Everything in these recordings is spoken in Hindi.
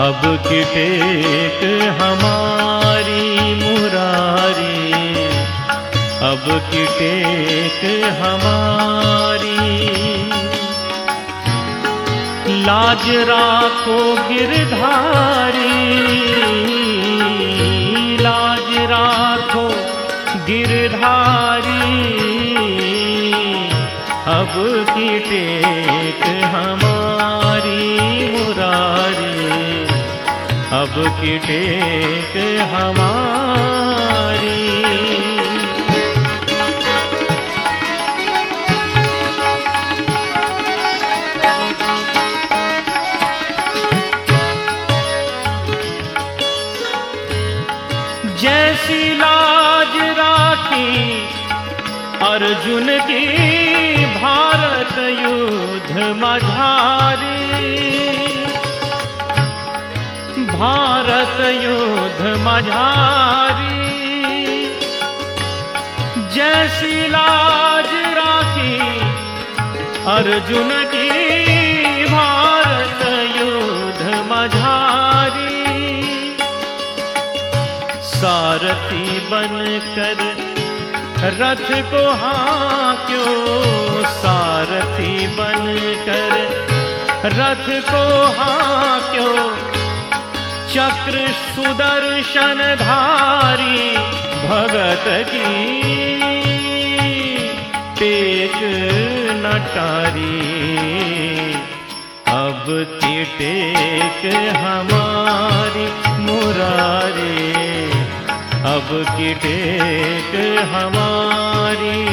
अब की टेक हमारी मुरारी? अब की टेक हमारी? लाज राखो गिरधारी, लाज राखो गिरधारी। अब की टेक हमारी अब की टेक हमारी। जैसी लाज राखी अर्जुन की भारत युद्ध मझारी। भारत युद्ध मझारी। जैसी लाज राखी अर्जुन की भारत युद्ध मझारी। सारथी बनकर रथ को हाँ क्यों सारथी बनकर रथ को हाँ क्यों चक्र सुदर्शन धारी भगत की। टेक नटारी। अब की टेक हमारी मुरारी। अब की टेक हमारी।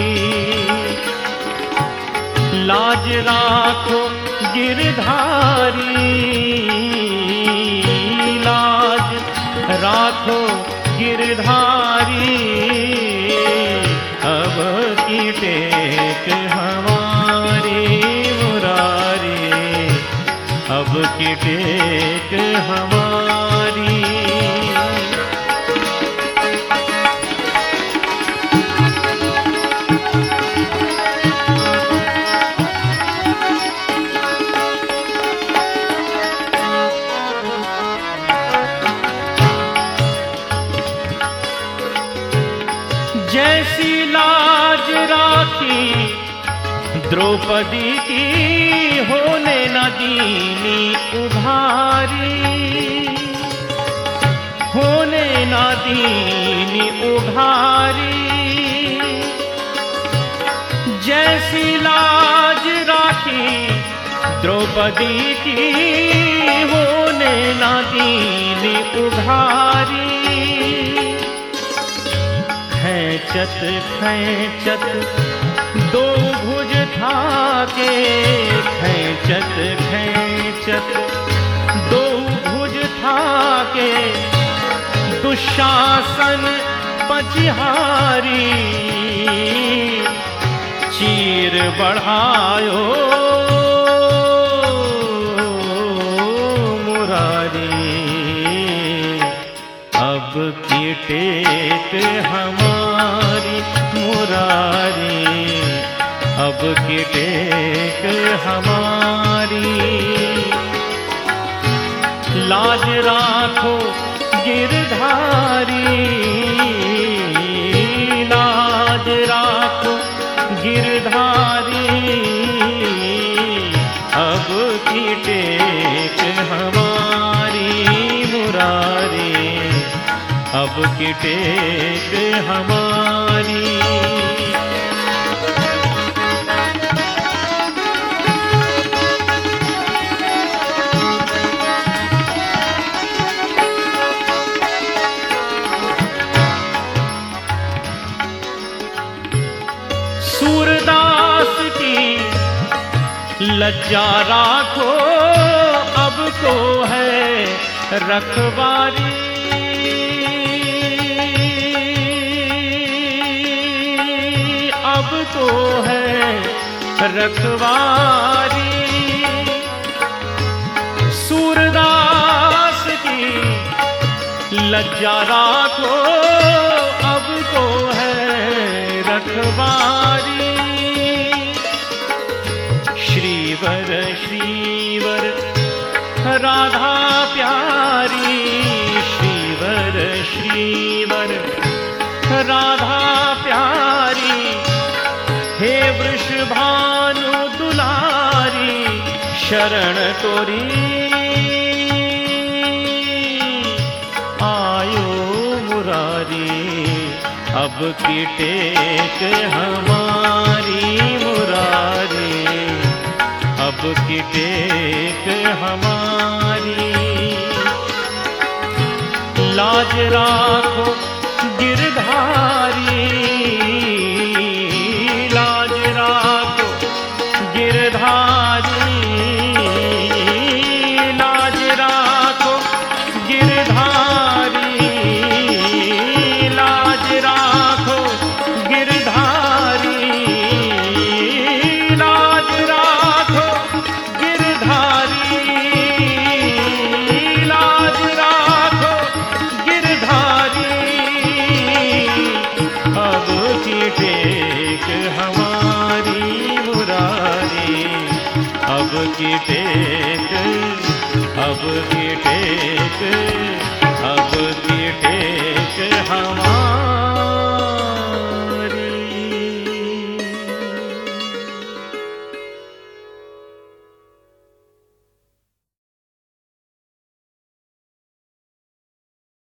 लाज राखो गिरधारी। की टेक हमारी। जैसी लाज राखी द्रौपदी की होने न दीनी उघारी होने न उघारी जैसी लाज राखी द्रौपदी की, होने न उघारी खैचत खैचत, दो भुज था के खैचत खैचत। दो भुज था के दुशासन पचिहारी। चीर बढ़ायो मुरारी। अब की टेक हमारी मुरारी। अब की टेक हमारी। लाज राखो गिरधारी। लाज राखो गिरधारी। अब की टेक हमारी मुरारी। अब की टेक हमारी। लज्जा राखो अब को है रखवारी अब तो है रखवारी सूरदास की लज्जा राखो अब को है रखवारी श्रीवर श्रीवर राधा प्यारी श्रीवर श्रीवर राधा प्यारी, हे वृषभानु दुलारी, शरण तोरी। आयो मुरारी, अब की टेक हमारी। की टेक हमारी। लाज राखो गिरधारी। की टेक अब की टेक अब की टेक हमारी